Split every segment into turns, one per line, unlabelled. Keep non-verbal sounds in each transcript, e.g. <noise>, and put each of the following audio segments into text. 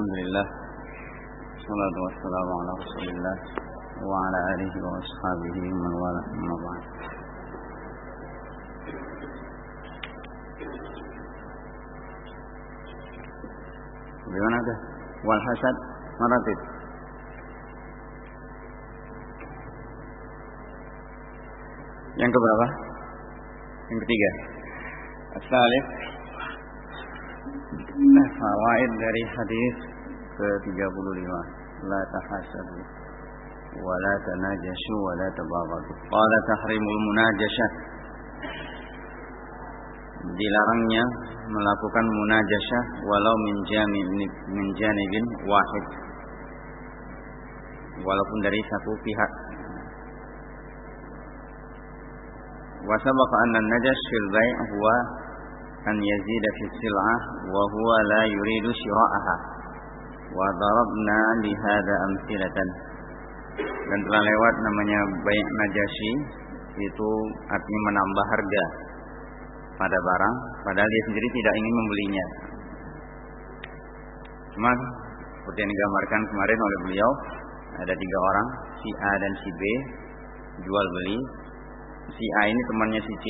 الحمد لله والصلاة والسلام على رسول الله وعلى آله وأصحابه من والاه أما بعد بمعنى والحسد مرتب yang keberapa? Yang ketiga. Asalif. Nah, fawaid dari hadis ke-35 la tahasadu wa la tanajashu wa la tabaghadu. Qala tahrimul munajasyah dilarangnya melakukan munajashah walau min jamin min janibin wahid. Walaupun dari satu pihak. Wa sabaqa anna najash fil bai' huwa an yazida fi sil'ah wa huwa la yuridu shira'aha wa darabna bihada amsilatan dan telah lewat namanya bayak najasyi itu artinya menambah harga pada barang padahal dia sendiri tidak ingin membelinya. Cuma seperti yang digambarkan kemarin oleh beliau ada tiga orang si A dan si B jual beli. Si A ini temannya si C.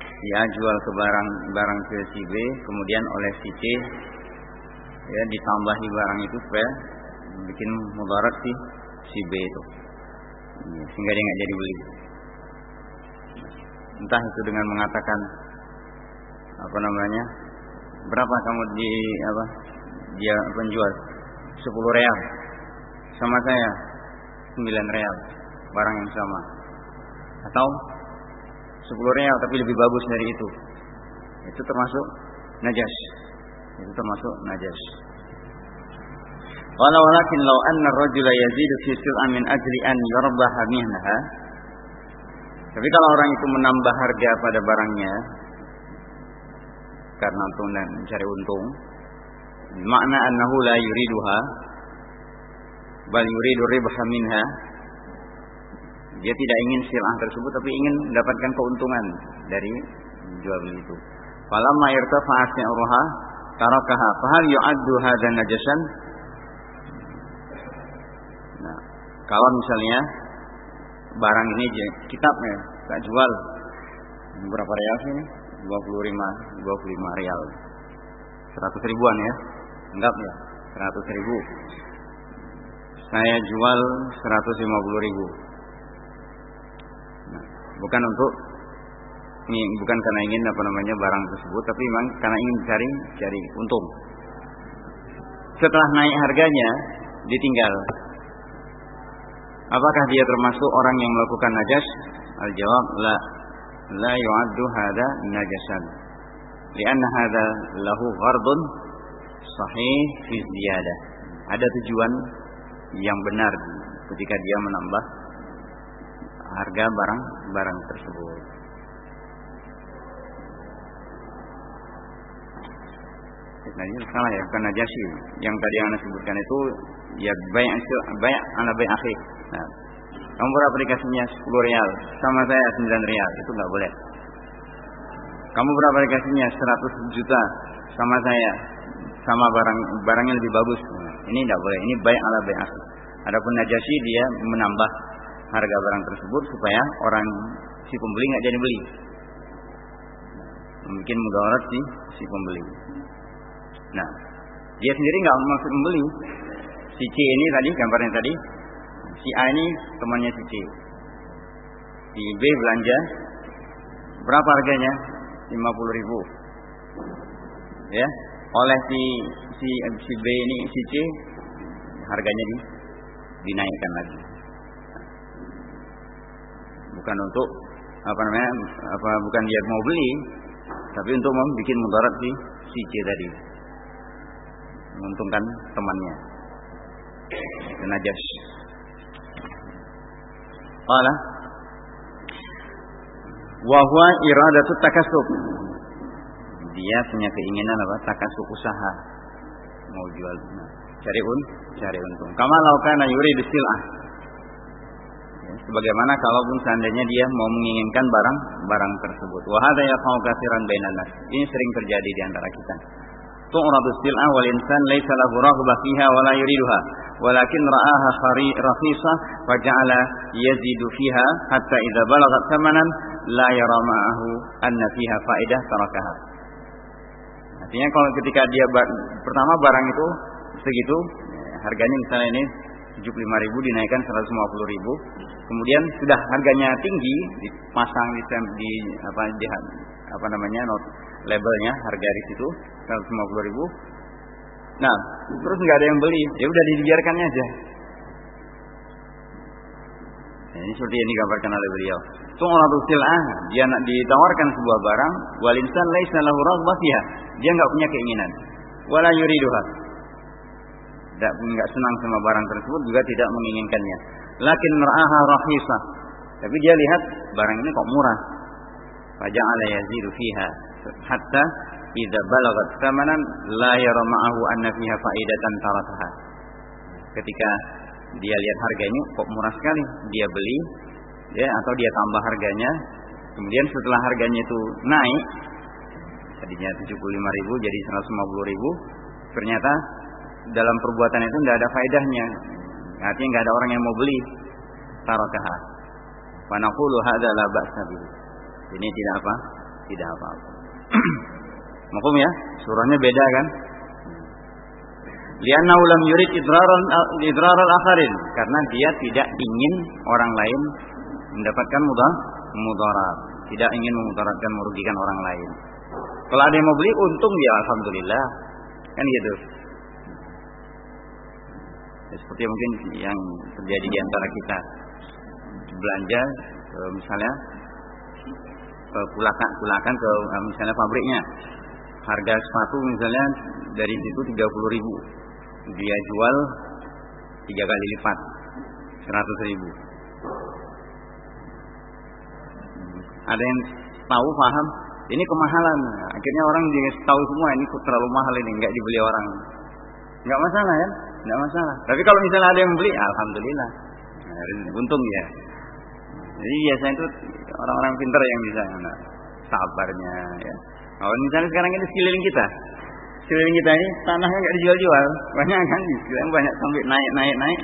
Si A jual ke barang barang ke si B kemudian oleh si C ya ditambahi barang itu supaya bikin mudarat si si B itu. Ya, sehingga dia nggak jadi beli. Entah itu dengan mengatakan apa namanya berapa kamu di apa dia penjual 10 real sama saya 9 real barang yang sama atau 10 real tapi lebih bagus dari itu. Itu termasuk najas. Itu termasuk najas. Wala walakin law anna ar-rajula yazidu fi sil'a min ajli an yarbaha minha. Tapi kalau orang itu menambah harga pada barangnya karena untuk mencari untung, makna annahu la yuriduha bal yuridu ribha minha dia tidak ingin silah tersebut tapi ingin mendapatkan keuntungan dari jual beli itu. Falamma irtafa'a si'ruha tarakaha fahal yu'addu hadza najasan? Nah, kalau misalnya barang ini kitabnya tak jual berapa real sih ini? 25 25 real. 100 ribuan ya. Enggak ya? 100 ribu. Saya jual 150 ribu bukan untuk ini bukan karena ingin apa namanya barang tersebut tapi memang karena ingin cari cari untung setelah naik harganya ditinggal apakah dia termasuk orang yang melakukan najas al jawab la la yu'addu hada najasan lianna hada lahu ghardun sahih fi ziyadah ada tujuan yang benar ketika dia menambah harga barang-barang tersebut. Nah, ini salah ya, bukan najasi. Yang tadi yang anda sebutkan itu ya banyak banyak anak akhir. Nah, kamu beraplikasinya 10 real, sama saya 9 real, itu nggak boleh. Kamu beraplikasinya 100 juta, sama saya, sama barang barangnya lebih bagus. Nah, ini nggak boleh. Ini baik ala baik akhir. Adapun najasi dia menambah harga barang tersebut supaya orang si pembeli nggak jadi beli. Mungkin mudarat si si pembeli. Nah, dia sendiri nggak maksud membeli. Si C ini tadi gambarnya tadi, si A ini temannya si C. Si B belanja berapa harganya? 50 ribu. Ya, oleh si si si B ini si C harganya di, dinaikkan lagi bukan untuk apa namanya apa bukan dia mau beli tapi untuk membuat mudarat si si C tadi menguntungkan temannya najas Qala wa huwa iradatu takasub. Dia punya keinginan apa? Takasub usaha. Mau jual cari un, cari untung. Kama laukana yuridu sil'ah. Ya, sebagaimana kalaupun seandainya dia mau menginginkan barang barang tersebut. Wa hadza yaqau katsiran bainan nas. Ini sering terjadi di antara kita. Tu'radu sil'ah wal insan laisa lahu raghbah fiha wa la yuriduha. ولكن رآها rakhisa فجعل يزيد yazidu حتى hatta بلغت ثمنا لا يرى معه أن فيها فائدة تركها. Artinya kalau ketika dia pertama barang itu segitu harganya misalnya ini 75.000 dinaikkan 150.000. Kemudian sudah harganya tinggi dipasang di di apa di apa namanya not labelnya harga di situ 150.000 nah terus nggak ada yang beli. Ya udah dibiarkannya aja. Nah, ini seperti yang digambarkan oleh beliau. Tu'radu sil'ah dia nak ditawarkan sebuah barang. Wal insan laisa lahu dia nggak punya keinginan. Wala yuriduha. Tidak enggak senang sama barang tersebut juga tidak menginginkannya. Lakin ra'aha rahisa. Tapi dia lihat barang ini kok murah. Faja'ala yazidu fiha. Hatta idza balagat thamanan la yara ma'ahu anna fiha faidatan tarataha. Ketika dia lihat harganya kok murah sekali, dia beli ya atau dia tambah harganya. Kemudian setelah harganya itu naik tadinya 75.000 jadi 150.000 ternyata dalam perbuatan itu tidak ada faedahnya. Artinya nggak ada orang yang mau beli. Tarakaha. Wa naqulu hadza la ba'sa Ini tidak apa? Tidak apa-apa. <clears throat> Makum ya? Surahnya beda kan? Lianna lam yurid idraran idraral akharin karena dia tidak ingin orang lain mendapatkan mudah mudarat, tidak ingin memudaratkan merugikan orang lain. Kalau ada yang mau beli untung ya alhamdulillah. Kan gitu. Ya, seperti mungkin yang terjadi di antara kita belanja misalnya ke kulakan-kulakan ke eh, misalnya pabriknya harga sepatu misalnya dari situ 30 ribu dia jual tiga kali lipat 100 ribu ada yang tahu paham ini kemahalan akhirnya orang juga tahu semua ini terlalu mahal ini nggak dibeli orang nggak masalah ya tidak masalah. Tapi kalau misalnya ada yang beli, alhamdulillah. Nah, untung ya. Jadi biasanya itu orang-orang pintar yang bisa nah, sabarnya ya. Kalau misalnya sekarang ini sekeliling kita, sekeliling kita ini tanahnya nggak dijual-jual, banyak kan, sekarang banyak sampai naik naik.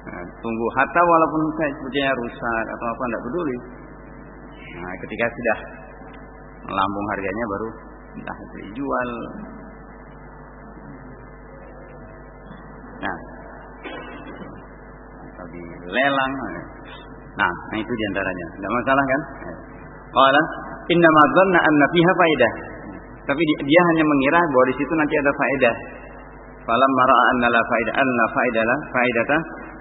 Nah, tunggu hatta walaupun saya sebetulnya rusak atau apa tidak peduli. Nah, ketika sudah melambung harganya baru entah itu dijual Nah, atau di lelang. Nah, nah itu di antaranya. Tidak masalah kan? Qala inna ma dhanna anna fiha faidah. Tapi dia hanya mengira bahwa di situ nanti ada faedah. Falam mara'a anna la faidah anna faidah la faidata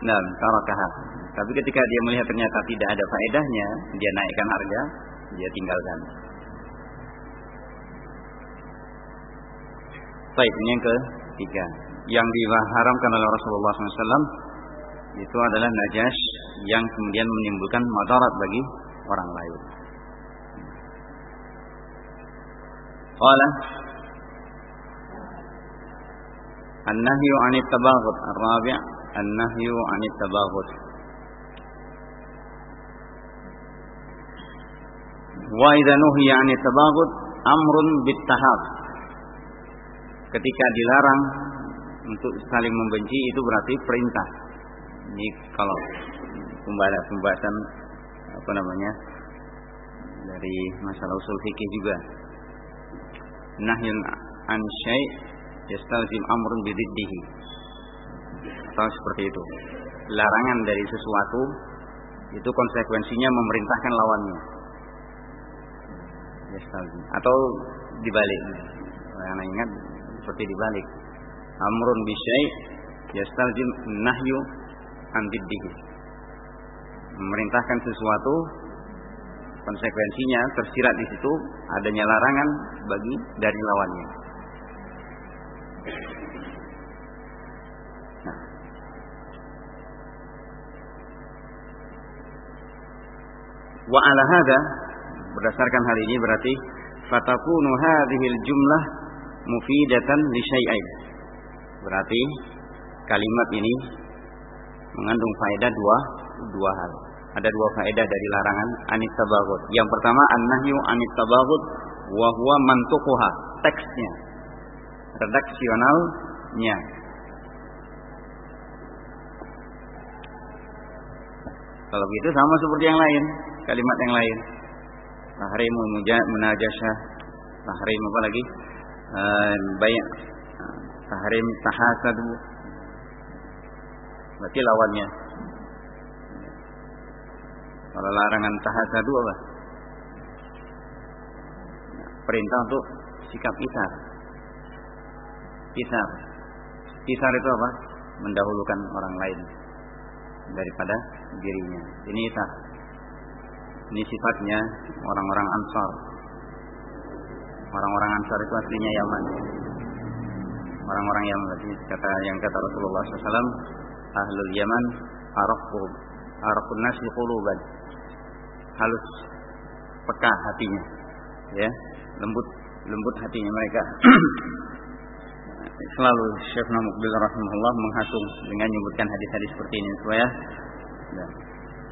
nam tarakaha. Tapi ketika dia melihat ternyata tidak ada faedahnya, dia naikkan harga, dia tinggalkan. Baik, ini yang ketiga yang diharamkan oleh Rasulullah SAW itu adalah najas yang kemudian menimbulkan madarat bagi orang lain. Qala An-nahyu 'anit tabaghut ar-rabi' an-nahyu 'anit tabaghut Wa idza nuhiya 'anit tabaghut amrun bit tahab Ketika dilarang untuk saling membenci itu berarti perintah. Ini kalau pembahasan apa namanya dari masalah usul fikih juga. Nahyun an syai' yastalzim amrun bididdihi. Atau seperti itu. Larangan dari sesuatu itu konsekuensinya memerintahkan lawannya. Yastalzim. Atau dibalik. Karena ingat seperti dibalik amrun bisyai yastaljim nahyu an Memerintahkan sesuatu konsekuensinya tersirat di situ adanya larangan bagi dari lawannya. Nah. Wa ala hada berdasarkan hal ini berarti fatakunu hadhil jumlah mufidatan li syai'ain Berarti kalimat ini mengandung faedah dua dua hal. Ada dua faedah dari larangan anit tabaghut. Yang pertama an-nahyu anit tabaghut wa huwa teksnya. redaksionalnya. Kalau begitu sama seperti yang lain, kalimat yang lain. Tahrimu munajashah, tahrim apa lagi? Uh, banyak tahrim tahasadu. Berarti lawannya. Kalau larangan tahasadu apa? Perintah untuk sikap isar. Isar. Isar itu apa? Mendahulukan orang lain daripada dirinya. Ini isar. Ini sifatnya orang-orang Ansar. Orang-orang Ansar itu aslinya Yaman. Orang-orang Yaman berarti kata yang kata Rasulullah SAW, ahlul Yaman arafu arafun nasi quluban. Halus peka hatinya. Ya, lembut lembut hatinya mereka. <clears throat> Selalu Syekh Namukbil rahimahullah menghasung dengan menyebutkan hadis-hadis seperti ini supaya ya,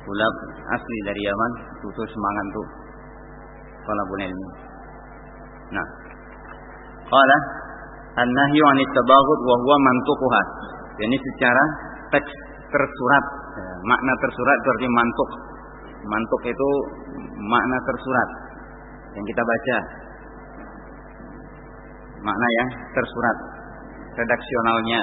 ulab asli dari Yaman butuh semangat untuk talabul ilmi. Nah, qala an-nahyu 'anit tabaghut wa huwa mantuquha. Ini secara teks tersurat. Ya, makna tersurat berarti mantuk. Mantuk itu makna tersurat yang kita baca. Makna yang tersurat redaksionalnya.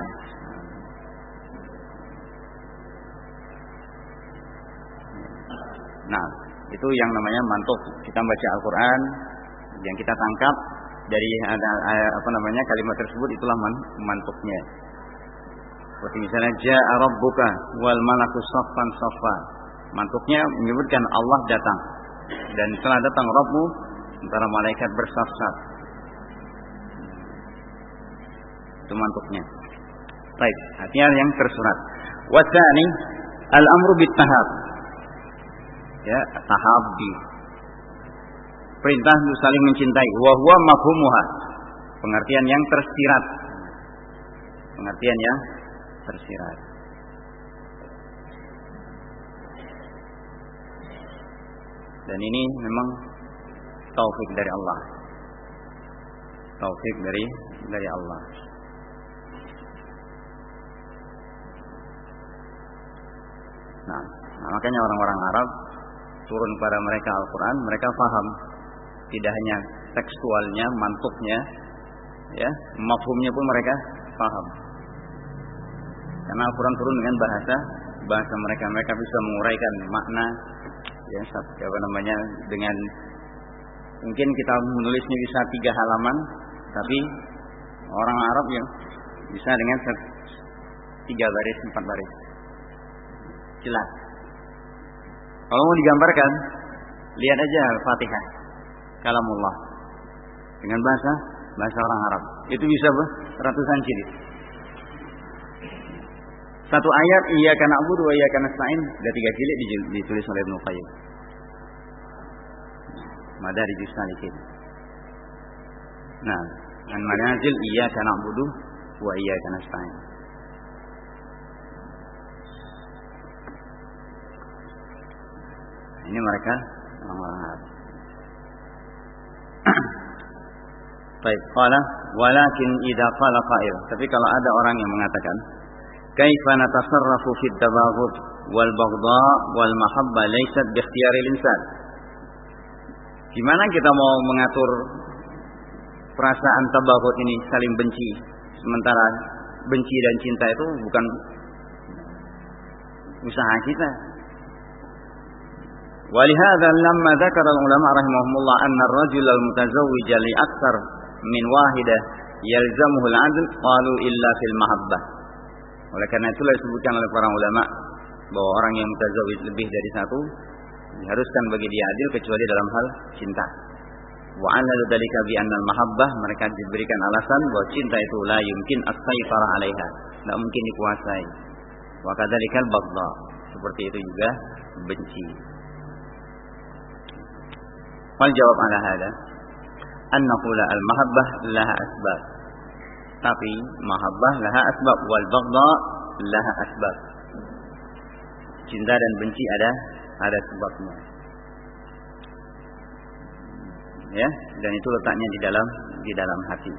Nah, itu yang namanya mantuk. Kita baca Al-Qur'an yang kita tangkap dari ada apa namanya kalimat tersebut itulah man, mantuknya. Seperti misalnya ja'a rabbuka wal malaku saffan saffa. Mantuknya menyebutkan Allah datang. Dan setelah datang Rabbmu, antara malaikat bersaf-saf. Itu mantuknya. Baik, artinya yang tersurat. Wasani al-amru bit tahab. Ya, tahabbi. Perintah untuk saling mencintai. Wa huwa mafhumuha. Pengertian yang tersirat. Pengertian yang tersirat. Dan ini memang taufik dari Allah. Taufik dari dari Allah. Nah, makanya orang-orang Arab turun kepada mereka Al-Quran, mereka paham tidak hanya tekstualnya, mantuknya, ya, mafhumnya pun mereka paham. Karena Al-Quran turun dengan bahasa bahasa mereka, mereka bisa menguraikan makna, ya, apa namanya, dengan mungkin kita menulisnya bisa tiga halaman, tapi orang Arab ya bisa dengan tiga baris, empat baris. Jelas. Kalau mau digambarkan, lihat aja Al-Fatihah. Kalamullah. Dengan bahasa bahasa orang Arab. Itu bisa ratusan jilid. Satu ayat iya karena abu dua iya karena stain ada tiga jilid ditulis oleh Ibnu Qayyim. Madari Salikin. Nah, dan manazil iya karena abudu wa iya karena stain. Ini mereka orang-orang Arab. Baik, walakin idza qala qail. Tapi kalau ada orang yang mengatakan, kaifa natasarrafu fit tabaghut wal baghdha wal mahabba laysat bi ikhtiyaril insan. Gimana kita mau mengatur perasaan tabaghut ini saling benci sementara benci dan cinta itu bukan usaha kita, ولهذا لما ذكر العلماء رحمهم الله أن الرجل المتزوج لأكثر من واحدة يلزمه العدل قالوا إلا في المحبة oleh karena itulah disebutkan oleh para ulama bahwa orang yang mutazawid lebih dari satu diharuskan bagi dia adil kecuali dalam hal cinta. Wa anna dzalika bi anna mahabbah mereka diberikan alasan bahwa cinta itu la yumkin as-saytara 'alaiha, tidak mungkin dikuasai. Wa kadzalikal baghdha, seperti itu juga benci. Wal jawab ala hada an naqula al mahabbah laha asbab. Tapi mahabbah laha asbab wal baghdha laha asbab. Cinta dan benci ada ada sebabnya. Ya, dan itu letaknya di dalam di dalam hati.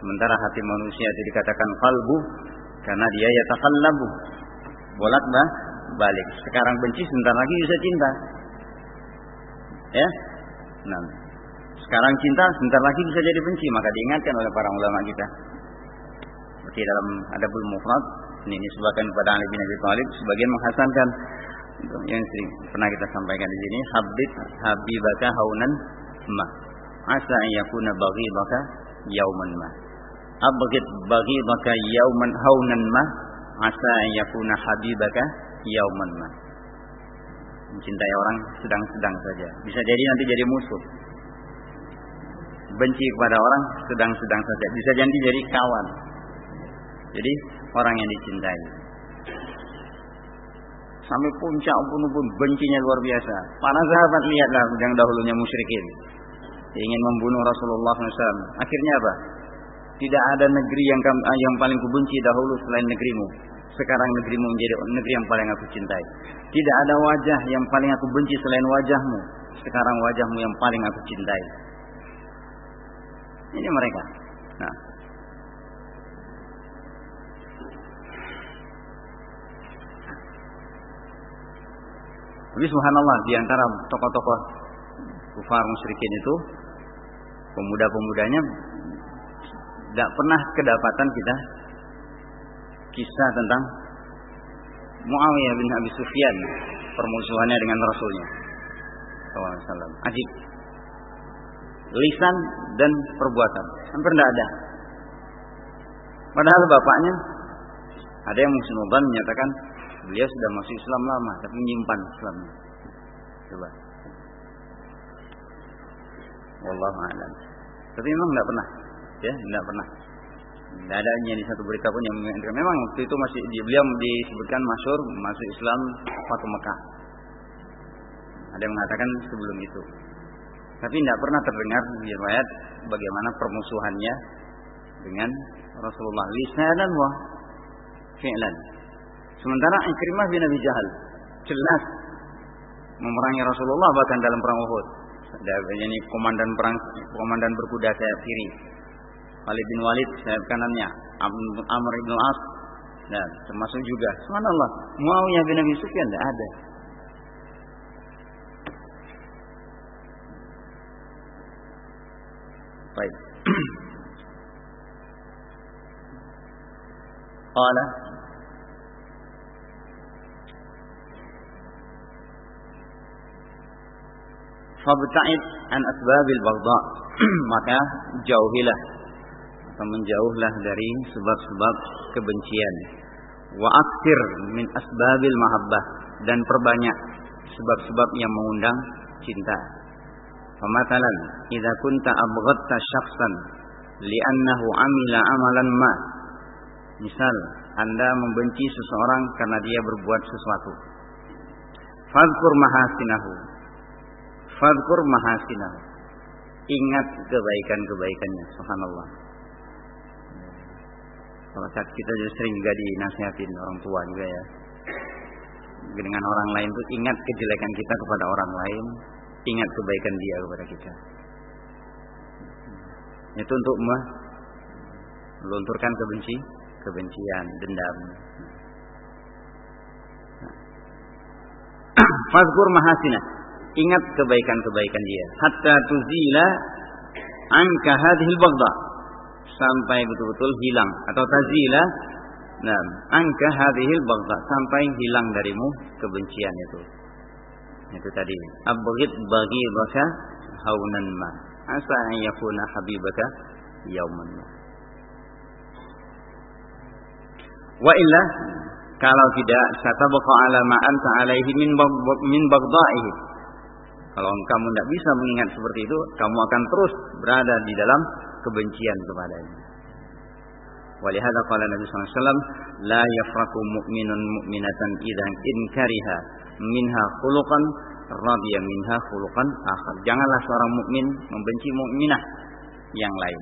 Sementara hati manusia itu dikatakan kalbu karena dia ya takallabu. Bolak bah balik. Sekarang benci sebentar lagi bisa cinta. Ya. Nah, sekarang cinta sebentar lagi bisa jadi benci, maka diingatkan oleh para ulama kita. Seperti dalam Adabul Mufrad ini disebutkan kepada Ali bin Abi Thalib sebagian menghasankan. Yang sering pernah kita sampaikan di sini habib habibaka haunan ma asa yakuna baghidaka yauman ma. Abghid baghidaka yauman haunan ma asa yakuna habibaka yauman ma. Mencintai orang sedang-sedang saja. Bisa jadi nanti jadi musuh benci kepada orang sedang-sedang saja bisa jadi jadi kawan jadi orang yang dicintai sampai puncak pun pun bencinya luar biasa. Para sahabat lihatlah yang dahulunya musyrikin ingin membunuh Rasulullah SAW. Akhirnya apa? Tidak ada negeri yang yang paling kubenci dahulu selain negerimu. Sekarang negerimu menjadi negeri yang paling aku cintai. Tidak ada wajah yang paling aku benci selain wajahmu. Sekarang wajahmu yang paling aku cintai. Ini mereka. Nah, Tapi subhanallah di antara tokoh-tokoh kufar musyrikin itu pemuda-pemudanya tidak pernah kedapatan kita kisah tentang Muawiyah bin Abi Sufyan permusuhannya dengan Rasulnya SAW. Ajib. Lisan dan perbuatan hampir tidak ada. Padahal bapaknya ada yang musnuban menyatakan Beliau sudah masuk Islam lama tapi menyimpan Islamnya. Coba. Wallahu a'lam. Tapi memang tidak pernah, ya, tidak pernah. Tidak ada di satu berita pun yang mengingatkan. Memang waktu itu masih beliau disebutkan masyur masuk Islam waktu Mekah. Ada yang mengatakan sebelum itu. Tapi tidak pernah terdengar riwayat bagaimana permusuhannya dengan Rasulullah lisanan wa fi'lan. Sementara Ikrimah bin Abi Jahal jelas memerangi Rasulullah bahkan dalam perang Uhud. Ini komandan perang komandan berkuda sayap kiri. Khalid bin Walid sayap kanannya. Amr bin As dan termasuk juga subhanallah Muawiyah bin Abi Sufyan tidak ada. Baik. Qala. Fabta'id an asbabil baghdha. <clears throat> Maka jauhilah atau menjauhlah dari sebab-sebab kebencian. Wa aktir min asbabil mahabbah. Dan perbanyak sebab-sebab yang mengundang cinta. Pematalan, idza kunta abghadta syakhsan li'annahu amila amalan ma. Misal, Anda membenci seseorang karena dia berbuat sesuatu. Fadkur mahasinahu Fadkur mahasinah. Ingat kebaikan-kebaikannya. Subhanallah. Kalau saat kita juga sering juga dinasihatin orang tua juga ya. Dengan orang lain itu ingat kejelekan kita kepada orang lain, ingat kebaikan dia kepada kita. Itu untuk melunturkan kebenci, kebencian, dendam. <clears throat> Fazkur mahasinah. Ingat kebaikan-kebaikan dia. Hatta tuzila anka hadhil baghdha. Sampai betul-betul hilang. Atau tazila nah anka hadhil baghdha. Sampai hilang darimu kebencian itu. Itu tadi. Abghid bagi baka haunan ma. Asa an yakuna habibaka yauman ma wa illa kalau tidak satabqa ala ma anta alaihi min min baghdaihi kalau kamu tidak bisa mengingat seperti itu, kamu akan terus berada di dalam kebencian kepadanya. Walihada qala Nabi SAW, La yafraku mu'minun mu'minatan idhan inkariha minha khuluqan radiyah minha khuluqan akhar. Janganlah seorang mukmin membenci mukminah yang lain.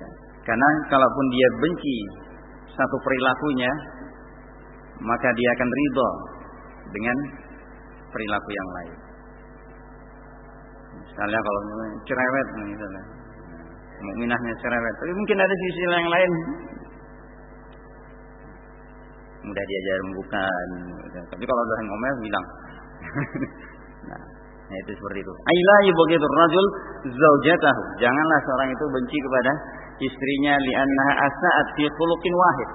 Ya. Karena kalaupun dia benci satu perilakunya, maka dia akan ridho dengan perilaku yang lain. Misalnya kalau cerewet misalnya. mukminahnya cerewet. Tapi mungkin ada sisi yang lain. Mudah diajar bukan. Tapi kalau udah ngomel bilang. <laughs> nah, nah, itu seperti itu. Aila begitu rajul zaujatahu. Janganlah seorang itu benci kepada istrinya li'annaha asa'at fi khuluqin wahid.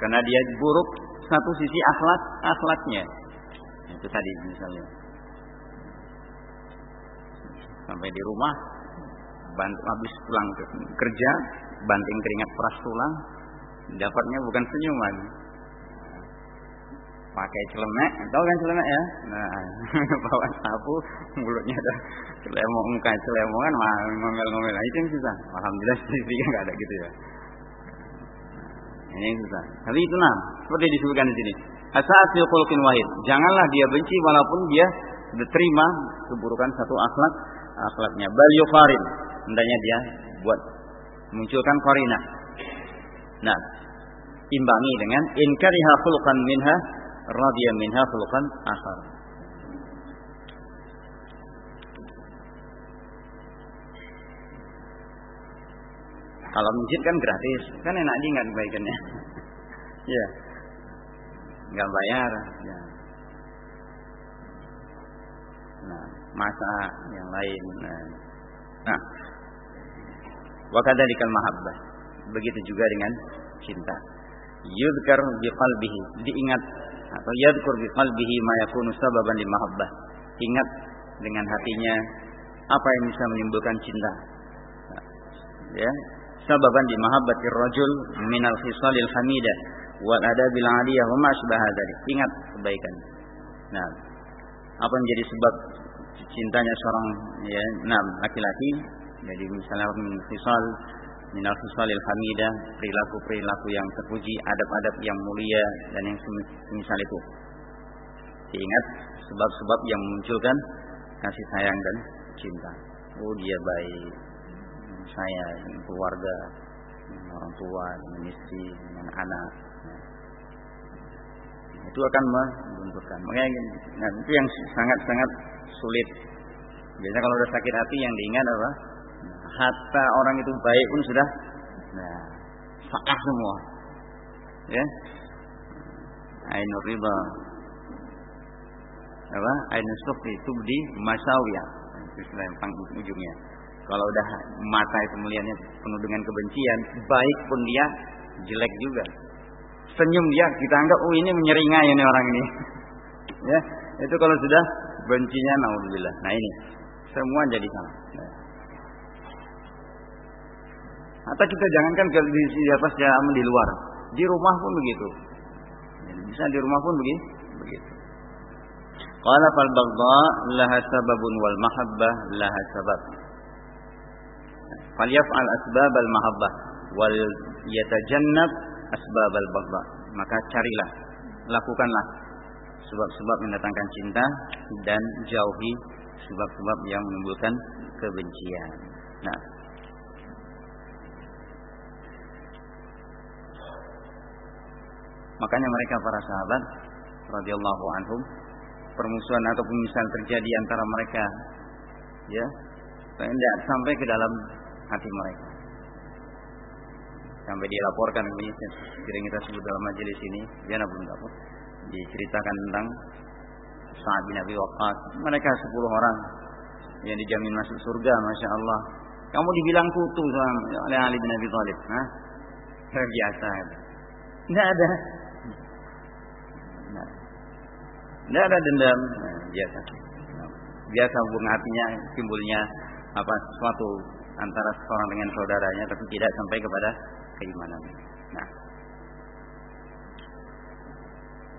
Karena dia buruk satu sisi akhlak akhlaknya. Itu tadi misalnya. Sampai di rumah bantu habis pulang kerja, banting keringat peras tulang, dapatnya bukan senyuman. Pakai celemek, tahu kan celemek ya? Nah, <laughs> bawa sapu, mulutnya ada celemong, muka celemongan, ngomel-ngomel. Nah, itu yang susah. Alhamdulillah <laughs> sih nggak ada gitu ya. Ini yang susah. Tapi itu nah, seperti disebutkan di sini. Asaat khuluqin wahid. Janganlah dia benci walaupun dia sudah terima keburukan satu akhlak akhlaknya. Bal yufarin hendaknya dia buat munculkan korina. Nah, imbangi dengan inkariha khuluqan minha radiya minha khuluqan akhar. Kalau masjid kan gratis, kan enak diingat kebaikannya. <laughs> ya. Enggak bayar, ya. Nah, masa yang lain. Nah, nah Wakadzalikal mahabbah. Begitu juga dengan cinta. Yudkar bi qalbihi, diingat atau yadkur bi qalbihi ma yakunu sababan li mahabbah. Ingat dengan hatinya apa yang bisa menimbulkan cinta. Ya, sababan di mahabbatir rajul minal khisalil hamidah wal adabil aliyah wa ma Ingat kebaikan. Nah, apa yang menjadi sebab cintanya seorang ya, nah laki-laki jadi misalnya fisal minal fisalil hamidah, perilaku-perilaku yang terpuji, adab-adab yang mulia dan yang semisal itu. Diingat sebab-sebab yang memunculkan kasih sayang dan cinta. Oh dia baik, saya dengan keluarga, dengan orang tua, dengan istri, dengan anak. Itu akan membenturkan. Makanya nah, itu yang sangat-sangat sulit. Biasanya kalau udah sakit hati yang diingat apa? Hatta orang itu baik pun sudah nah, fakah semua. Ya. Ainur riba. Apa? Ainur sukri tubdi masawiyah. Istilah yang ujungnya. Kalau udah mata itu melihatnya penuh dengan kebencian, baik pun dia jelek juga. Senyum dia kita anggap oh ini menyeringai ini orang ini. <laughs> ya, itu kalau sudah bencinya naudzubillah. Nah ini semua jadi salah. Nah. Atau kita jangankan di secara aman di luar, di rumah pun begitu. Bisa di rumah pun begitu. begitu. Qala fal baghdha laha sababun wal mahabbah laha sabab. Falyaf'al asbab al mahabbah wal yatajannab asbab al baghdha. Maka carilah, lakukanlah sebab-sebab mendatangkan cinta dan jauhi sebab-sebab yang menimbulkan kebencian. Nah, Makanya mereka para sahabat radhiyallahu anhum permusuhan ataupun misal terjadi antara mereka ya tidak sampai ke dalam hati mereka. Sampai dilaporkan ini sering kita sebut dalam majelis ini dia pun dapat diceritakan tentang Sa'ad bin Abi Waqqas. Mereka 10 orang yang dijamin masuk surga Masya Allah. Kamu dibilang kutu oleh Ali bin Abi Thalib nah biasa tidak ada tidak ada dendam, biasa. biasa hubungan hatinya timbulnya apa sesuatu antara seorang dengan saudaranya, tapi tidak sampai kepada keimanan. Nah,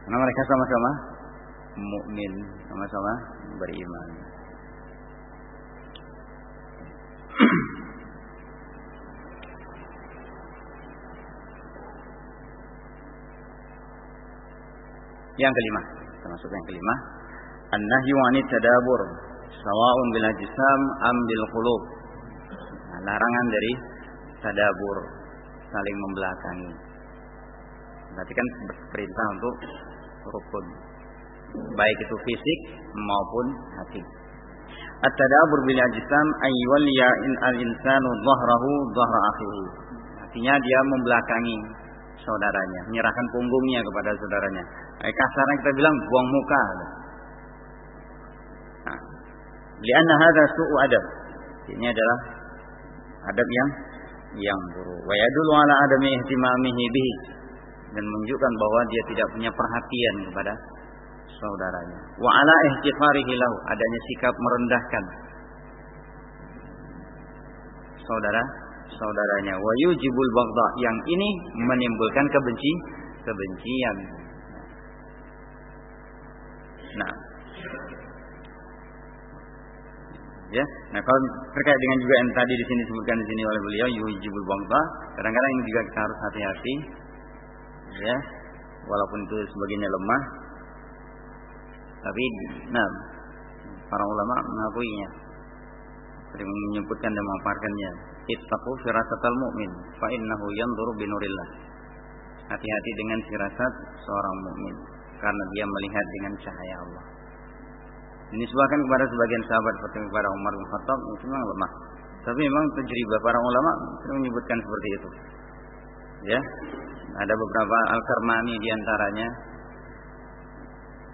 karena mereka sama-sama mukmin, sama-sama beriman. <clears throat> Yang kelima, termasuk yang kelima, an-nahyu 'anit tadabur sawa'un bil ajsam am bil qulub. Nah, larangan dari tadabur, saling membelakangi. Berarti kan perintah untuk rukun. Baik itu fisik maupun hati. At-tadabur bil ajsam ay waliya in al-insanu dhahrahu dhahra akhihi. Artinya dia membelakangi saudaranya, menyerahkan punggungnya kepada saudaranya. Eh, kasarnya kita bilang buang muka. Nah, lianna su'u adab. Ini adalah adab yang yang buruk. Wa yadullu ala adami ihtimamihi bihi dan menunjukkan bahwa dia tidak punya perhatian kepada saudaranya. Wa ala ihtifarihi lahu, adanya sikap merendahkan saudara saudaranya. Wa yujibul baghdha, yang ini menimbulkan kebenci kebencian. Nah, ya. Nah, kalau terkait dengan juga yang tadi di sini disebutkan di sini oleh beliau yujibul baghdha, kadang-kadang ini juga kita harus hati-hati. Ya. Walaupun itu sebagiannya lemah, tapi nah para ulama mengakuinya. Sering menyebutkan dan memaparkannya. Ittaqu firasatal mu'min fa innahu yanzuru binurillah. Hati-hati dengan firasat seorang mukmin karena dia melihat dengan cahaya Allah. Ini sebabkan kepada sebagian sahabat seperti kepada Umar bin Khattab itu memang lemah. Tapi memang tajribah para ulama menyebutkan seperti itu. Ya. Ada beberapa al-karmani di antaranya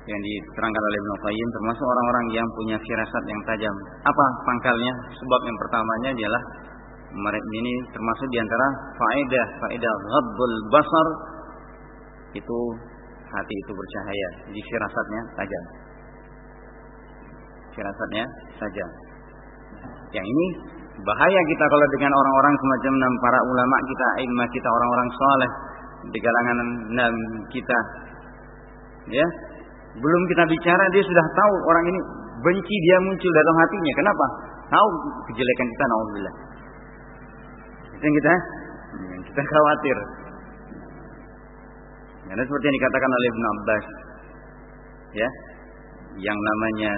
yang diterangkan oleh Ibnu Qayyim termasuk orang-orang yang punya firasat yang tajam. Apa pangkalnya? Sebab yang pertamanya adalah mereka ini termasuk di antara faedah faedah ghaddul basar itu hati itu bercahaya. Jadi firasatnya tajam. Firasatnya tajam. Yang ini bahaya kita kalau dengan orang-orang semacam para ulama kita, imam kita, orang-orang soleh di kalangan kita, ya belum kita bicara dia sudah tahu orang ini benci dia muncul dalam hatinya. Kenapa? Tahu kejelekan kita naudzubillah. Yang kita kita khawatir. Karena seperti yang dikatakan oleh Ibn Abbas ya, yang namanya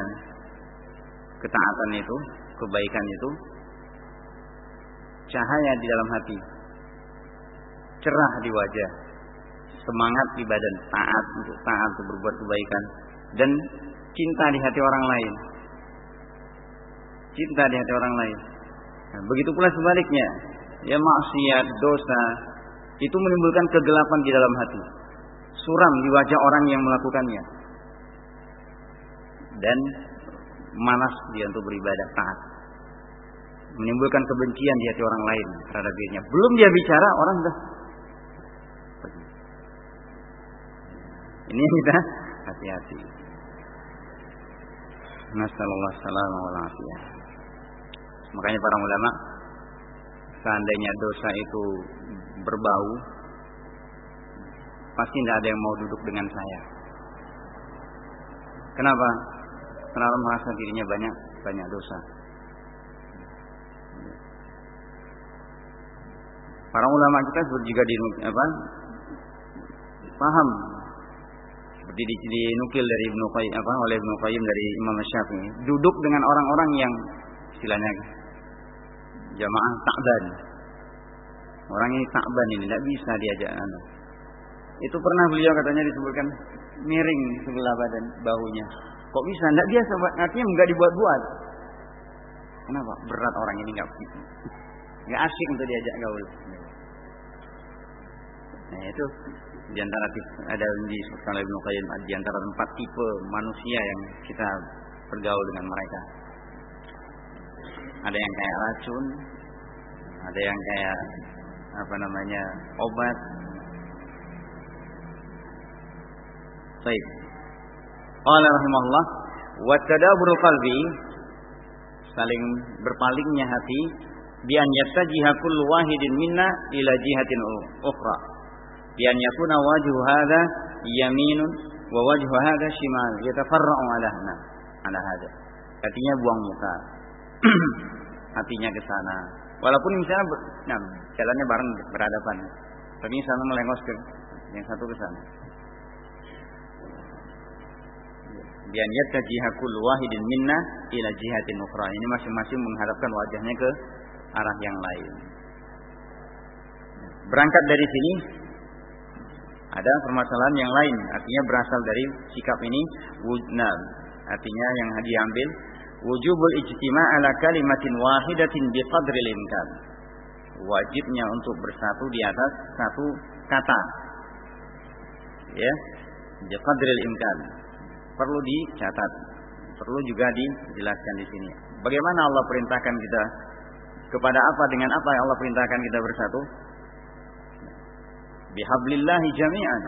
ketaatan itu, kebaikan itu cahaya di dalam hati. Cerah di wajah, semangat di badan, taat untuk taat untuk berbuat kebaikan dan cinta di hati orang lain. Cinta di hati orang lain. Nah, begitu pula sebaliknya, ya maksiat, dosa itu menimbulkan kegelapan di dalam hati. Suram di wajah orang yang melakukannya. Dan malas dia untuk beribadah taat. Menimbulkan kebencian di hati orang lain terhadap dirinya. Belum dia bicara, orang sudah Ini kita hati-hati. Nasallallahu salam wa Makanya para ulama seandainya dosa itu berbau pasti tidak ada yang mau duduk dengan saya. Kenapa? Karena merasa dirinya banyak banyak dosa. Para ulama kita juga di apa? Paham seperti dinukil dari Ibnu Qayyim apa oleh Ibnu Qayyim dari Imam Syafi'i duduk dengan orang-orang yang istilahnya jamaah takban orang ini takban ini tidak bisa diajak anu. itu pernah beliau katanya disebutkan miring sebelah badan bahunya kok bisa? Tidak biasa artinya nggak dibuat-buat. Kenapa? Berat orang ini nggak nggak asik untuk diajak gaul. Nah itu di antara ada di oleh Ibnu Qayyim. Di antara empat tipe manusia yang kita bergaul dengan mereka. Ada yang kayak racun, ada yang kayak apa namanya obat. Baik. Allah rahimahullah wa tadaburul saling berpalingnya hati bi an yattajiha kullu wahidin minna ila jihatin ukhra bi an yakuna wajhu hadha yaminun wa wajhu hadha shimal yatafarra'u ala hana ala hadha artinya buang muka <clears throat> hatinya ke sana. Walaupun misalnya nah, jalannya bareng berhadapan. Tapi sama melengos ke yang satu ke sana. Bian yattajiha kullu wahidin minna ila jihatin ukhra. Ini masing-masing menghadapkan wajahnya ke arah yang lain. Berangkat dari sini ada permasalahan yang lain, artinya berasal dari sikap ini. Nah, artinya yang diambil wujubul ijtima' ala kalimatin wahidatin biqadril imkan. Wajibnya untuk bersatu di atas satu kata. Ya, biqadril imkan. Perlu dicatat. Perlu juga dijelaskan di sini. Bagaimana Allah perintahkan kita kepada apa dengan apa yang Allah perintahkan kita bersatu? Bihablillahi jami'an.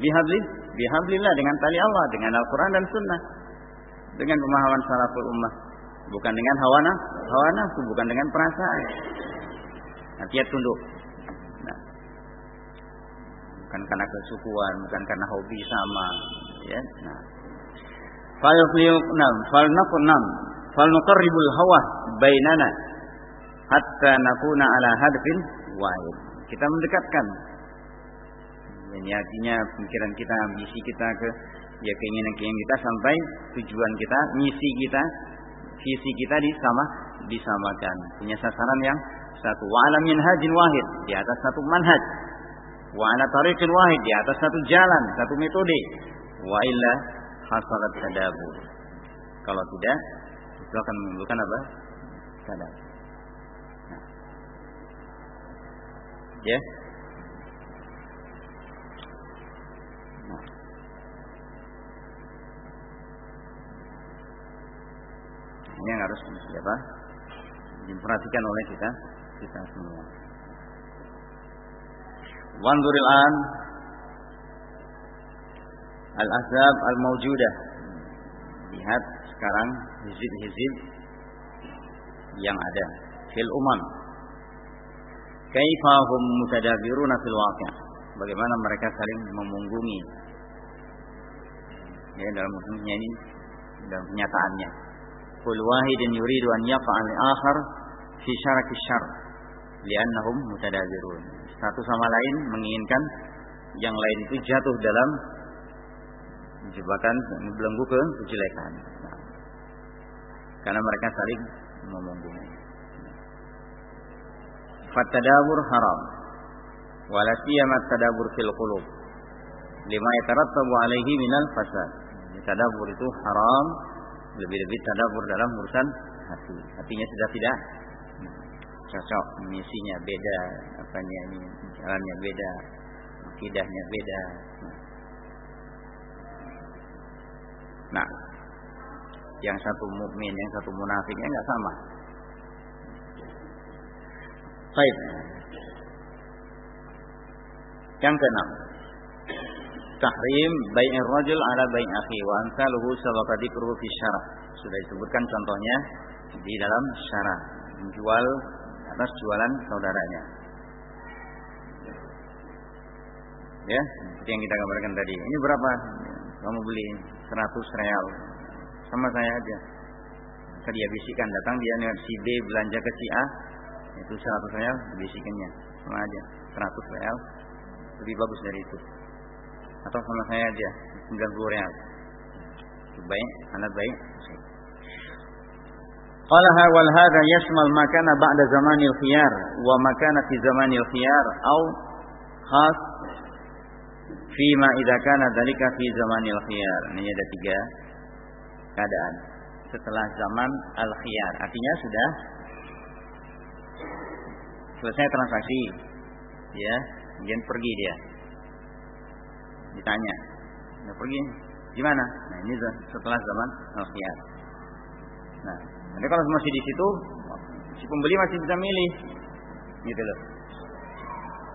Bihablillah dengan tali Allah, dengan Al-Quran dan Sunnah. Dengan pemahaman salaful ummah. Bukan dengan hawa nafsu, hawa nafsu bukan dengan perasaan. Hati tunduk. Nah. Bukan karena kesukuan, bukan karena hobi sama, ya. Nah. Fal nam, fal nam, fal nuqarribul hawa bainana hatta nakuna ala hadfin wahid. Kita mendekatkan ini artinya pemikiran kita, ambisi kita ke ya keinginan-keinginan kita sampai tujuan kita, misi kita, visi kita disama disamakan. Punya sasaran yang satu. Wa ala minhajin wahid, di atas satu manhaj. Wa ala wahid, di atas satu jalan, satu metode. Wa illa hasalat tadabur. Kalau tidak, itu akan menimbulkan apa? Tadabur. Nah. Ya, Ini yang harus siapa? Diperhatikan oleh kita kita semua. Wanzuril an al-azab al-mawjudah. Lihat sekarang hizib-hizib yang ada fil umam. Kaifahum mutadabiruna fil waqi'. Bagaimana mereka saling memunggungi ya dalam maksudnya ini dalam kenyataannya kul wahidin yuridu an yafa'al akhar fi syaraki syar li'annahum mutadabirun satu sama lain menginginkan yang lain itu jatuh dalam jebakan belenggu ke kejelekan. Nah, karena mereka saling memunggungi. Fatadabur haram. Wala siyama tadabur fil qulub. Lima yatarattabu alaihi minal fasad. Tadabur itu haram lebih-lebih tadabur dalam urusan hati. Hatinya sudah tidak cocok, misinya beda, apanya ini jalannya beda, akidahnya beda. Nah, yang satu mukmin, yang satu munafiknya enggak sama. Baik. Yang keenam, tahrim bai'ir rajul ala bai' akhi wa amsaluhu sabaqa dzikruhu fi syarah. Sudah disebutkan contohnya di dalam syarah, menjual atas jualan saudaranya. Ya, seperti yang kita gambarkan tadi. Ini berapa? Kamu beli 100 real. Sama saya aja. Tadi dia bisikan datang dia nih si B belanja ke si A itu 100 real bisikannya sama aja 100 real lebih bagus dari itu atau sama saya aja 90 real. Baik, anak baik. Qala wal hadha yashmal ma kana ba'da zamanil khiyar wa ma kana fi zamanil khiyar au khas fima idza kana dalika fi zamanil khiyar. Ini ada tiga keadaan. Setelah zaman al khiyar, artinya sudah selesai transaksi, ya, kemudian pergi dia ditanya. Udah pergi? Gimana? Nah ini setelah zaman al-khiyar nah nanti kalau masih di situ si pembeli masih bisa milih. Gitu loh.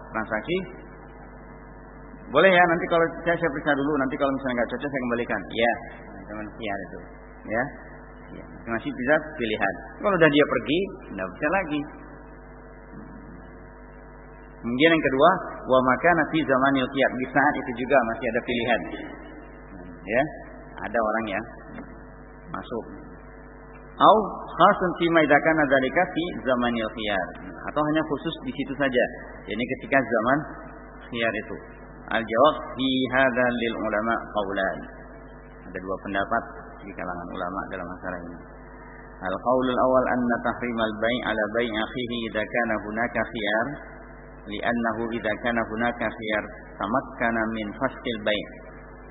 Transaksi. Boleh ya nanti kalau saya saya periksa dulu. Nanti kalau misalnya nggak cocok saya kembalikan. Ya zaman khiyar itu. Ya, ya. masih bisa pilihan. Kalau udah dia pergi nggak bisa lagi Kemudian yang kedua, wa maka nafi zamanil qiyam. Di saat itu juga masih ada pilihan. Ya, ada orang yang masuk. Au khasun fi ma idza kana dzalika fi zamanil khiyar. Atau hanya khusus di situ saja. Ini ketika zaman khiyar itu. Al jawab fi hadzal lil ulama qaulan. Ada dua pendapat di kalangan ulama dalam masalah ini. Al qaulul awal anna tahrimal bai' ala bai' akhihi idza kana hunaka khiyar li'annahu idza kana hunaka khiyar tamakkana min fasqil bai'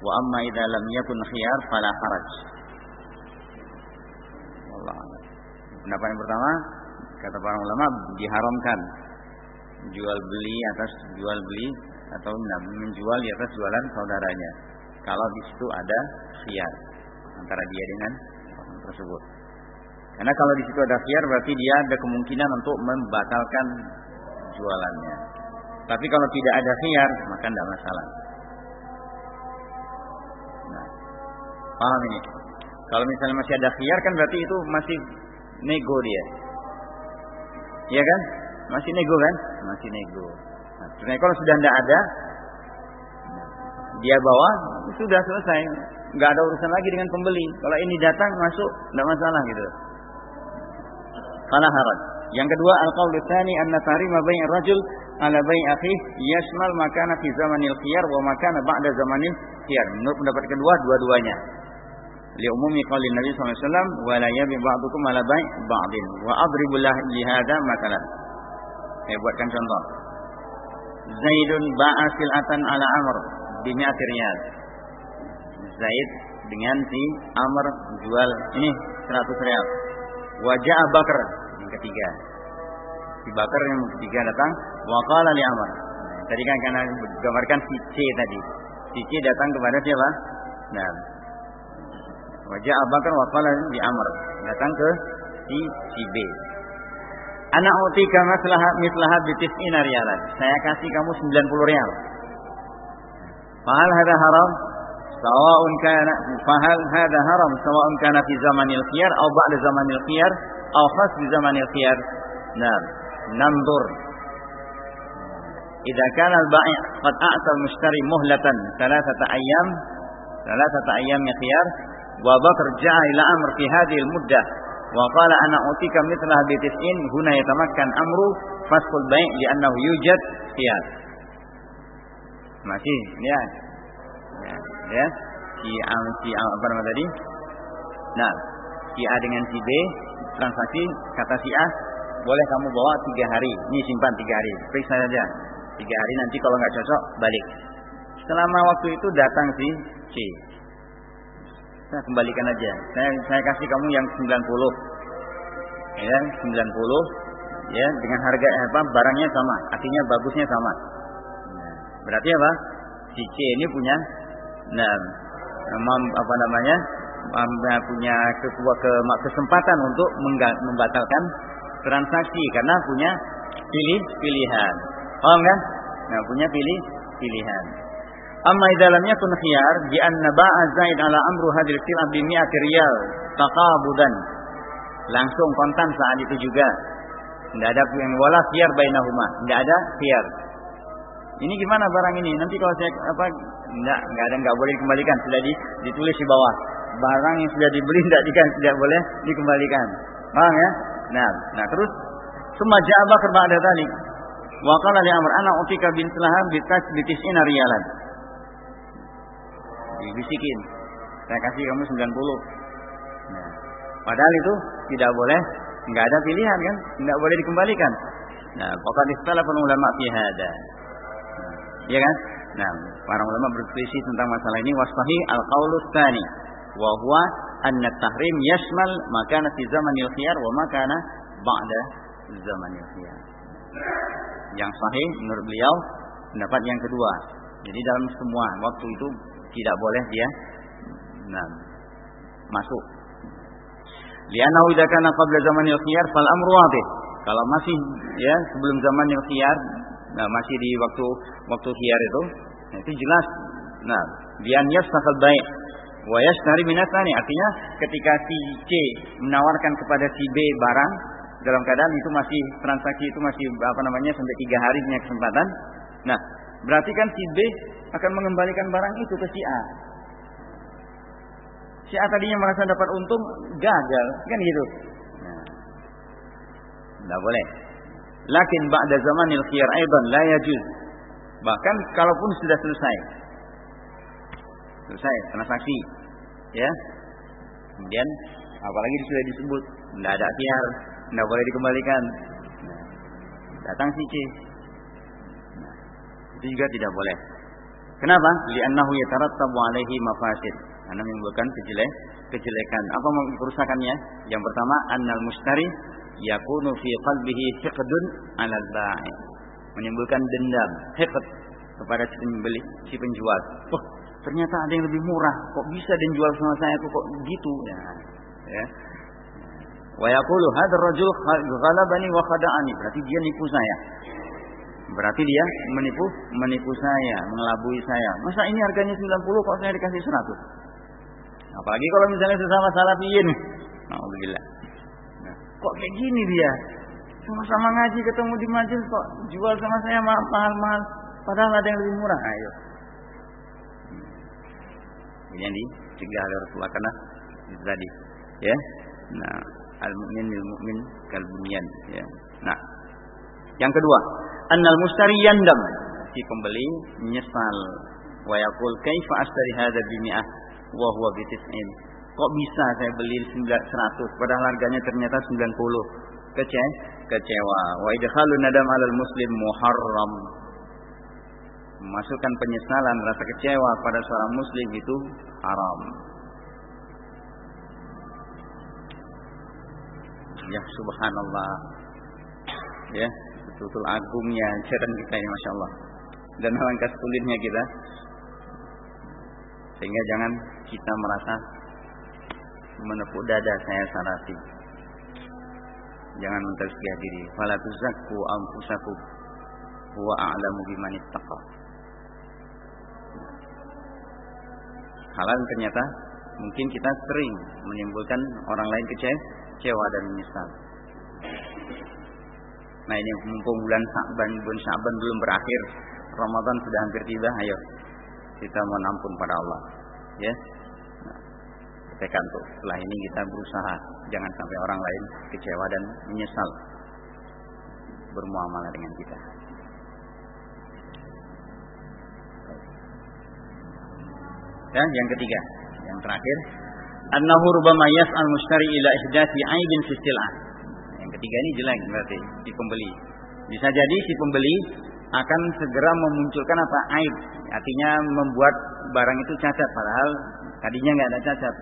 wa amma idza lam yakun khiyar fala haraj Pendapat yang pertama kata para ulama diharamkan jual beli atas jual beli atau menjual di atas jualan saudaranya. Kalau di situ ada khiyar antara dia dengan orang tersebut. Karena kalau di situ ada khiyar berarti dia ada kemungkinan untuk membatalkan jualannya. Tapi kalau tidak ada khiyar maka tidak masalah. Nah, paham ini? Kalau misalnya masih ada khiyar kan berarti itu masih nego dia. Iya kan? Masih nego kan? Masih nego. Nah, kalau sudah tidak ada, dia bawa sudah selesai, nggak ada urusan lagi dengan pembeli. Kalau ini datang masuk, tidak masalah gitu. Karena haram. Yang kedua al-qaulu tsani anna tarima bai' rajul ala bai' akhih yashmal makana fi zamanil khiyar wa makana ba'da zamanil khiyar. Menurut pendapat kedua dua-duanya. Li umumi qauli Nabi sallallahu alaihi wasallam wa la yabi ba'dukum ala bai' ba'din wa adribu li hadha matalan. Saya buatkan contoh. Zaidun ba'a sil'atan ala Amr bimi'ati riyal. Zaid dengan si Amr jual ini 100 riyal. Wajah Bakar ketiga. Si Bakar yang ketiga datang, wa qala li Amr. Tadi kan karena gambarkan si C tadi. Si C datang kepada siapa? Nah. Wajah Bakar wa qala li Amr. Datang ke si si B. Anak utika maslahat mislahat bitis'ina rialan. Saya kasih kamu 90 rial. Fahal hada haram? Sawa'un kana fahal hada haram sawa'un kana fi zamanil khiyar atau ba'da zamanil khiyar atau khas di zamanil khiyar. Nah, nandur. Idza kana al-bai' qad a'ta al-mushtari muhlatan thalathata ayyam thalathata ayyam khiyar wa bakar ja'a ila amr fi hadhihi al-muddah wa qala ana utika mithlah bi huna yatamakkan amru fasqul bai' li'annahu yujad khiyar. Masih, ya. Ya, ya. Si A, si A apa nama tadi? Nah, si A dengan si B transaksi kata si A boleh kamu bawa tiga hari, ini simpan tiga hari, periksa saja. Tiga hari nanti kalau nggak cocok balik. Selama waktu itu datang si C, saya kembalikan aja. Saya saya kasih kamu yang 90 ya 90 ya dengan harga apa barangnya sama. Artinya bagusnya sama. Nah, berarti apa? Si C ini punya nah apa namanya punya kekuatan ke, kesempatan untuk membatalkan transaksi karena punya pilih pilihan paham kan nah punya pilih pilihan Amma dalamnya kun khiyar di anna ba'a Zaid ala amru hadir silah bi mi'ati riyal taqabudan. Langsung kontan saat itu juga. Tidak ada yang wala khiyar bainahuma. Tidak ada khiyar. Ini gimana barang ini? Nanti kalau saya apa enggak enggak ada enggak boleh dikembalikan, sudah ditulis di bawah. Barang yang sudah dibeli tidak dikan tidak boleh dikembalikan. Paham ya? Nah, nah terus semua ja'aba kerba'da tadi. Wa qala li Amr ana utika bin Sulaham bi tasbitisina riyalan dibisikin. Saya kasih kamu 90. Nah, padahal itu tidak boleh, nggak ada pilihan kan, nggak boleh dikembalikan. Nah, pokoknya istilah ulama fi hada. Iya kan? Nah, para ulama berselisih tentang masalah ini wasfahi al-qaulu tsani wa huwa anna tahrim yashmal makana fi zamanil khiyar wa makana ba'da zamanil khiyar. Yang sahih menurut beliau pendapat yang kedua. Jadi dalam semua waktu itu tidak boleh dia nah, masuk. Lianahu idza kana qabla zamanil khiyar fal amru wadih. Kalau masih ya sebelum zaman yang khiyar, nah masih di waktu waktu khiyar itu, nah itu jelas. Nah, bian yasfal baik wa yashtari minasani artinya ketika si C menawarkan kepada si B barang dalam keadaan itu masih transaksi itu masih apa namanya sampai tiga hari punya kesempatan. Nah, berarti kan si B akan mengembalikan barang itu ke si A. Si A tadinya merasa dapat untung, gagal, kan gitu. Nah, boleh. Lakin ba'da zamanil khiyar aidan la yajuz. Bahkan kalaupun sudah selesai. Selesai transaksi. Ya. Kemudian apalagi sudah disebut tidak ada khiyar, tidak boleh dikembalikan. Datang si C. Itu juga tidak boleh. Kenapa? Li'annahu yatarattabu alaihi mafasid. Karena menimbulkan kejelek, kejelekan. Apa kerusakannya? Yang pertama, annal mustari yakunu fi qalbihi hiqdun 'ala al-ba'i. Menimbulkan dendam, hiqd kepada si pembeli, si penjual. Oh, ternyata ada yang lebih murah. Kok bisa dia jual sama saya tuh kok gitu? Ya. ya. Wa yaqulu hadzal rajul ghalabani wa khada'ani. Berarti dia nipu saya. Berarti dia menipu menipu saya, mengelabui saya. Masa ini harganya 90 kok saya dikasih 100? Apalagi kalau misalnya sesama salafiyin. Alhamdulillah. Nah, kok kayak gini dia? Sama-sama ngaji ketemu di majelis kok jual sama saya mahal-mahal padahal ada yang lebih murah. Ayo. Yang dicegah oleh Rasulullah karena tadi. Ya. Nah, al-mu'min lil mu'min kal ya. Nah, yang kedua, annal mustari yandam. Si pembeli menyesal. Wa yaqul kaifa ashtari hadza bi mi'ah wa huwa bi tis'in. Kok bisa saya beli 100 padahal harganya ternyata 90. Kece kecewa. Wa idkhalun nadam 'alal muslim muharram. Masukkan penyesalan, rasa kecewa pada seorang muslim itu haram. Ya subhanallah. Ya, betul-betul agungnya ajaran kita ini Masya Allah. Dan alangkah sulitnya kita. Sehingga jangan kita merasa menepuk dada saya sarati jangan mentazkiyah diri. Fala tuzakku anfusakum. Huwa a'lamu biman ittaqa halal ternyata mungkin kita sering menimbulkan orang lain kecewa dan menyesal Nah ini mumpung bulan Sa'ban, bulan Sa'ban belum berakhir, Ramadan sudah hampir tiba, ayo kita mohon ampun pada Allah. Ya. Nah, ketika untuk setelah ini kita berusaha jangan sampai orang lain kecewa dan menyesal bermuamalah dengan kita. Dan yang ketiga, yang terakhir, annahu rubama yas'al mushtari ila ihdathi aibin fi ketiga ini jelek berarti si pembeli. Bisa jadi si pembeli akan segera memunculkan apa aib, artinya membuat barang itu cacat padahal tadinya nggak ada cacat.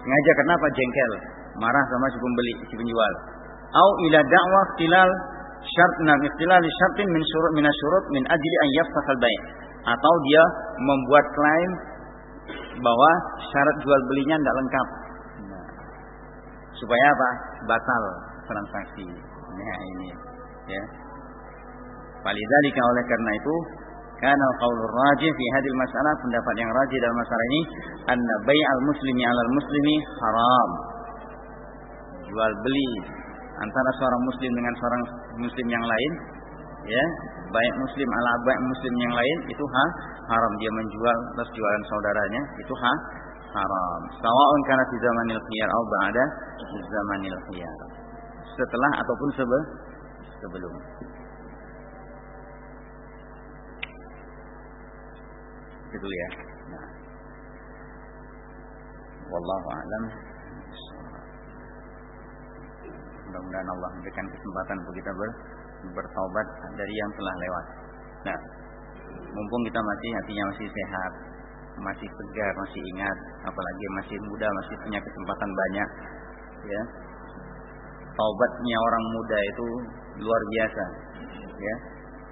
Sengaja kenapa jengkel, marah sama si pembeli, si penjual. Au ila da'wah tilal syarat nam istilal syartin min syurut min asyurut min ajli an yafsahal bai' atau dia membuat klaim bahwa syarat jual belinya tidak lengkap. Nah, supaya apa? Batal transaksi. Nah ini ya. Walidzalika oleh karena itu karena qaulur rajih fi hadil masalah pendapat yang rajih dalam masalah ini anna bai'al muslimi 'alal muslimi haram. Jual beli antara seorang muslim dengan seorang muslim yang lain ya baik muslim ala baik muslim yang lain itu ha, haram dia menjual terus jualan saudaranya itu ha, haram sawa'un kana fi zamanil khiyar au ba'da zamanil khiyar setelah ataupun sebe sebelum. Itu ya. Nah. Wallahu a'lam. Mudah-mudahan Allah memberikan kesempatan untuk kita ber, bertaubat dari yang telah lewat. Nah, mumpung kita masih hatinya masih sehat, masih segar, masih ingat, apalagi masih muda, masih punya kesempatan banyak, ya. Taubatnya orang muda itu luar biasa ya.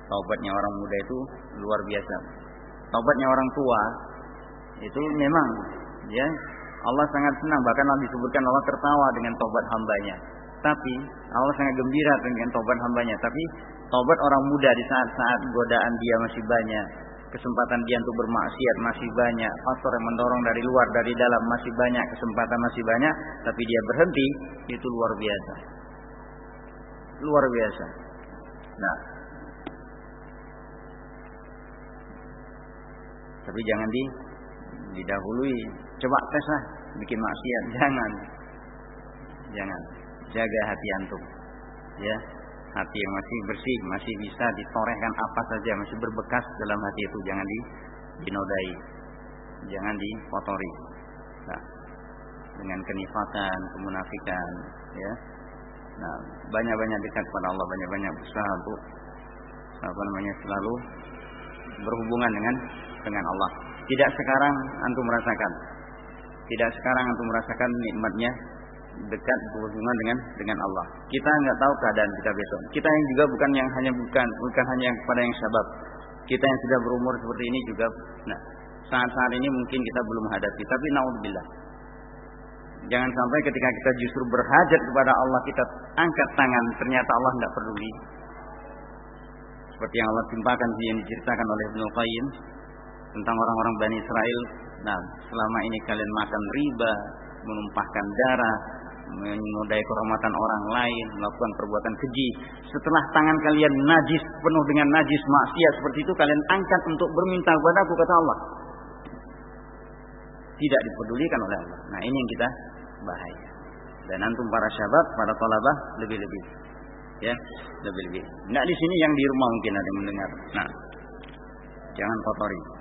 Taubatnya orang muda itu luar biasa. Taubatnya orang tua itu memang ya Allah sangat senang. Bahkan Allah disebutkan Allah tertawa dengan taubat hambanya tapi Allah sangat gembira dengan taubat hambanya tapi taubat orang muda di saat-saat godaan dia masih banyak kesempatan dia untuk bermaksiat masih banyak, faktor yang mendorong dari luar dari dalam masih banyak, kesempatan masih banyak, tapi dia berhenti, itu luar biasa. Luar biasa. Nah, tapi jangan di didahului. Coba tes lah, bikin maksiat, <laughs> jangan. Jangan. Jaga hati antum. Ya, hati yang masih bersih, masih bisa ditorehkan apa saja, masih berbekas dalam hati itu, jangan di dinodai, jangan dikotori. Nah, dengan kenifatan, kemunafikan, ya. Nah, banyak-banyak dekat kepada Allah, banyak-banyak berusaha untuk apa namanya selalu berhubungan dengan dengan Allah. Tidak sekarang antum merasakan. Tidak sekarang antum merasakan nikmatnya dekat berhubungan dengan dengan Allah. Kita nggak tahu keadaan kita besok. Kita yang juga bukan yang hanya bukan bukan hanya kepada yang sabab. Kita yang sudah berumur seperti ini juga nah saat-saat ini mungkin kita belum menghadapi tapi naudzubillah. Jangan sampai ketika kita justru berhajat kepada Allah kita angkat tangan ternyata Allah tidak peduli. Seperti yang Allah timpakan yang diceritakan oleh Ibnu Qayyim tentang orang-orang Bani Israel. Nah, selama ini kalian makan riba, menumpahkan darah, menodai kehormatan orang lain, melakukan perbuatan keji. Setelah tangan kalian najis, penuh dengan najis maksiat seperti itu, kalian angkat untuk berminta aku kata Allah. Tidak dipedulikan oleh Allah. Nah ini yang kita bahaya. Dan antum para syabat, para tolabah lebih-lebih. Ya, lebih-lebih. Nah di sini yang di rumah mungkin ada mendengar. Nah, jangan kotori.